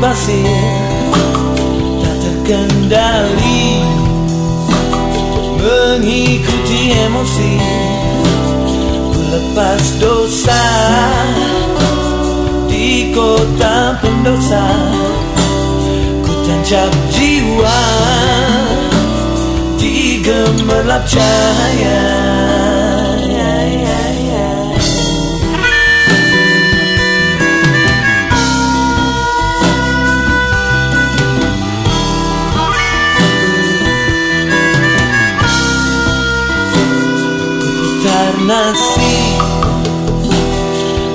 pasir Tak terkendali. Mengikuti emosi Lepas dosa. Di kota pendosa Ku tancap jiwa. Di gemerlap cahaya nasi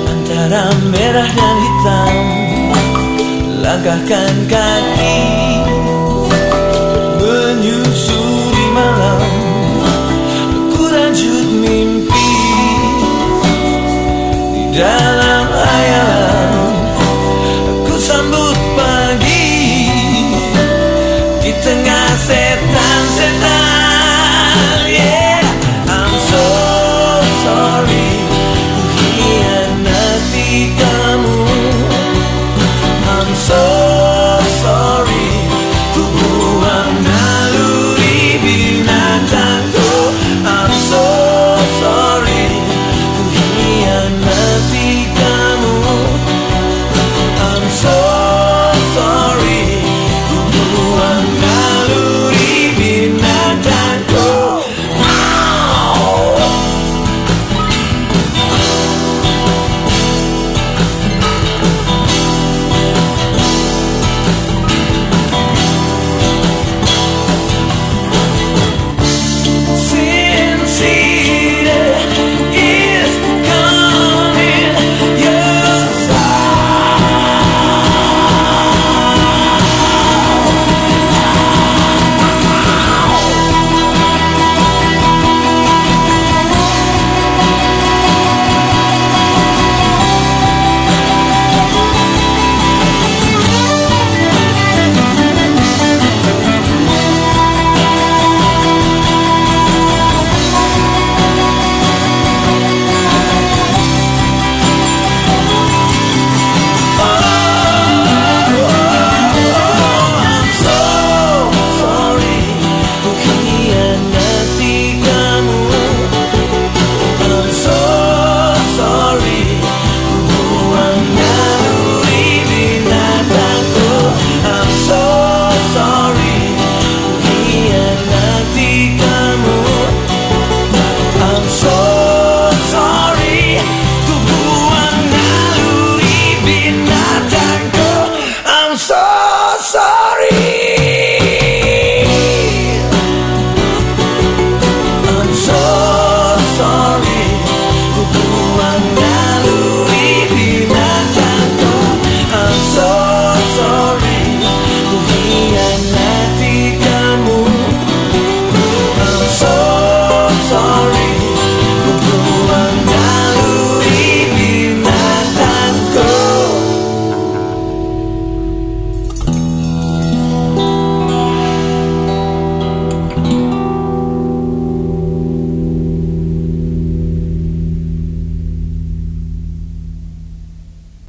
Antara merah dan hitam. Langkahkan kaki Menyusul